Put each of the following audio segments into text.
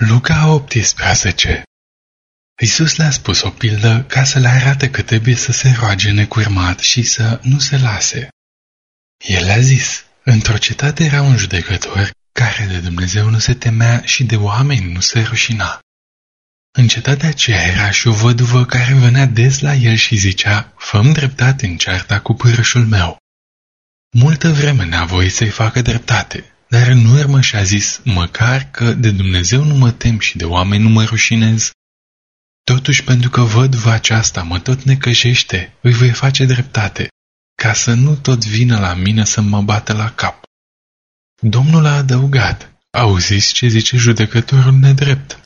Luca 18 Iisus le-a spus o pildă ca să le arate că trebuie să se roage necurmat și să nu se lase. El a zis, într-o cetate era un judecător care de Dumnezeu nu se temea și de oameni nu se rușina. În cetatea aceea era și o văduvă care venea des la el și zicea, făm dreptate în cearta cu părășul meu. Multă vreme n-a voit să-i facă dreptate, dar în urmă și-a zis, măcar că de Dumnezeu nu mă tem și de oameni nu mă rușinez. Totuși, pentru că văd aceasta mă tot necăjește, îi voi face dreptate, ca să nu tot vină la mine să mă bată la cap. Domnul a adăugat, auziți ce zice judecătorul nedrept.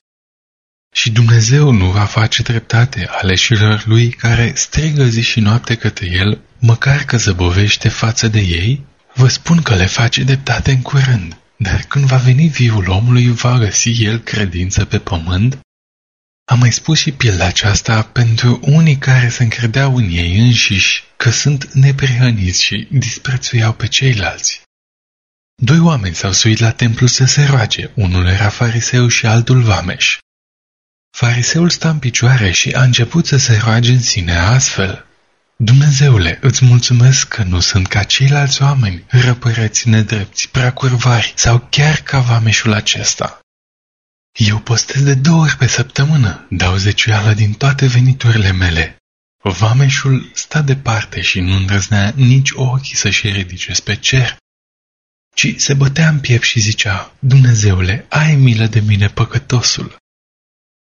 Și Dumnezeu nu va face dreptate aleșilor lui care strigă zi și noapte către el, măcar că zăbovește față de ei? Vă spun că le face dreptate în curând, dar când va veni viul omului, va găsi el credință pe pământ? Am mai spus și pilda aceasta pentru unii care se încredeau în ei înșiși că sunt neprihăniți și disprețuiau pe ceilalți. Doi oameni s-au suit la templu să se roage, unul era fariseu și altul vameș. Fariseul sta în picioare și a început să se roage în sine astfel. Dumnezeule, îți mulțumesc că nu sunt ca ceilalți oameni, răpăreți nedrepti, prea curvari sau chiar ca vameșul acesta. Eu postez de două ori pe săptămână, dau zeciuială din toate veniturile mele. Vameșul sta departe și nu îndrăznea nici ochii să-și ridice spre cer, ci se bătea în piept și zicea, Dumnezeule, ai milă de mine, păcătosul.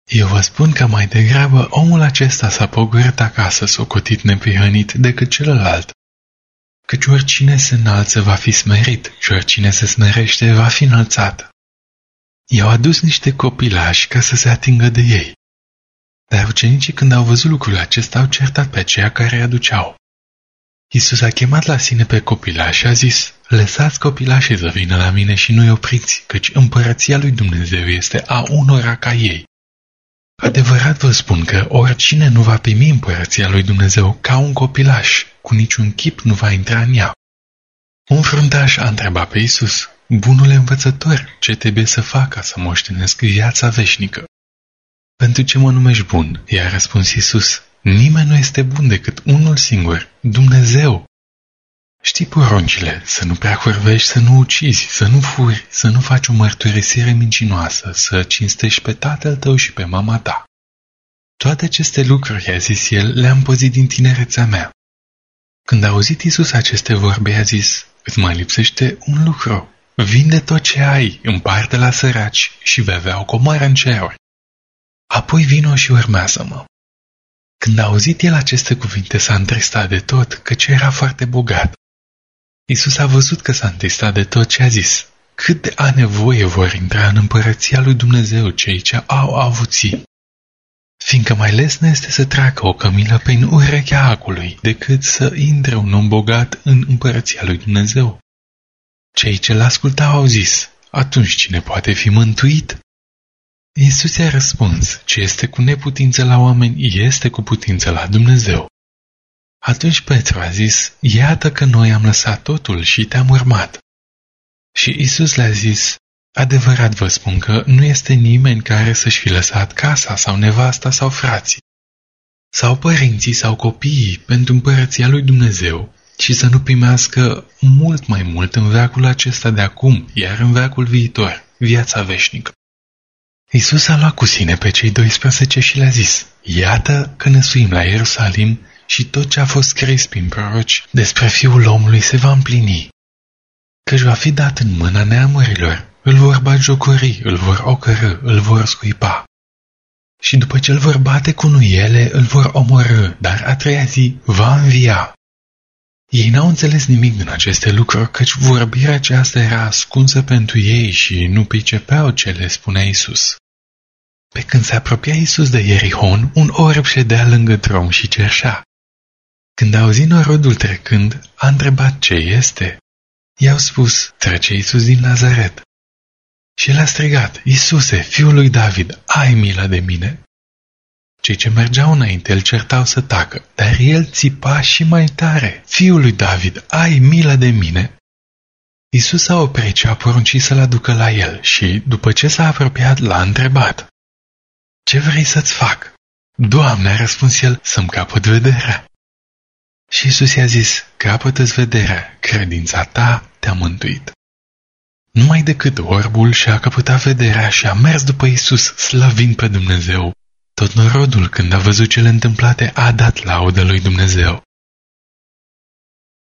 Eu vă spun că mai degrabă omul acesta s-a pogorât acasă socotit neprihănit decât celălalt. Căci oricine se înalță va fi smerit și oricine se smerește va fi înălțat. I-au adus niște copilași ca să se atingă de ei. Dar ucenicii când au văzut lucrul acesta au certat pe aceia care îi aduceau. Iisus a chemat la sine pe copilași și a zis, Lăsați copilașii să vină la mine și nu-i opriți, căci împărăția lui Dumnezeu este a unora ca ei. Adevărat vă spun că oricine nu va primi împărăția lui Dumnezeu ca un copilaș, cu niciun chip nu va intra în ea. Un fruntaș a întrebat pe Isus, Bunule învățător, ce trebuie să fac ca să moștenesc viața veșnică? Pentru ce mă numești bun? I-a răspuns Isus, nimeni nu este bun decât unul singur, Dumnezeu. Știi poruncile, să nu prea curvești, să nu ucizi, să nu furi, să nu faci o mărturisire mincinoasă, să cinstești pe tatăl tău și pe mama ta. Toate aceste lucruri, a zis el, le-am păzit din tinerețea mea. Când a auzit Isus aceste vorbe, a zis, îți mai lipsește un lucru. Vinde tot ce ai, împarte la săraci și vei avea o comoară în ceruri. Apoi vino și urmează-mă. Când a auzit el aceste cuvinte, s-a întristat de tot, căci era foarte bogat. Isus a văzut că s-a întristat de tot ce a zis. Cât de a nevoie vor intra în împărăția lui Dumnezeu cei ce au avuții. Fiindcă mai lesne este să treacă o cămilă prin urechea acului, decât să intre un om bogat în împărăția lui Dumnezeu. Cei ce l-ascultau au zis, atunci cine poate fi mântuit? Iisus i-a răspuns, ce este cu neputință la oameni, este cu putință la Dumnezeu. Atunci Petru a zis, iată că noi am lăsat totul și te-am urmat. Și Isus le-a zis, adevărat vă spun că nu este nimeni care să-și fi lăsat casa sau nevasta sau frații, sau părinții sau copiii pentru împărăția lui Dumnezeu și să nu primească mult mai mult în veacul acesta de acum, iar în veacul viitor, viața veșnică. Isus a luat cu sine pe cei 12 și le-a zis, Iată că ne suim la Ierusalim și tot ce a fost scris prin proroci despre Fiul omului se va împlini. Căci va fi dat în mâna neamurilor, îl vor jocuri, îl vor ocărâ, îl vor scuipa. Și după ce îl vor bate cu nuiele, îl vor omorâ, dar a treia zi va învia. Ei n-au înțeles nimic din aceste lucruri, căci vorbirea aceasta era ascunsă pentru ei și nu pricepeau ce le spunea Isus. Pe când se apropia Isus de Ierihon, un orb ședea lângă drum și cerșea. Când a auzit norodul trecând, a întrebat ce este. I-au spus, trece Isus din Nazaret. Și el a strigat, Isuse, fiul lui David, ai milă de mine. Cei ce mergeau înainte îl certau să tacă, dar el țipa și mai tare, fiul lui David, ai milă de mine. Isus a oprit și a poruncit să-l aducă la el și, după ce s-a apropiat, l-a întrebat. Ce vrei să-ți fac? Doamne, a răspuns el, să-mi capăt vederea. Și Isus i-a zis, capătă-ți vederea, credința ta te-a mântuit. Numai decât orbul și-a căpătat vederea și a mers după Isus, slăvind pe Dumnezeu. Tot norodul, când a văzut cele întâmplate, a dat laudă lui Dumnezeu.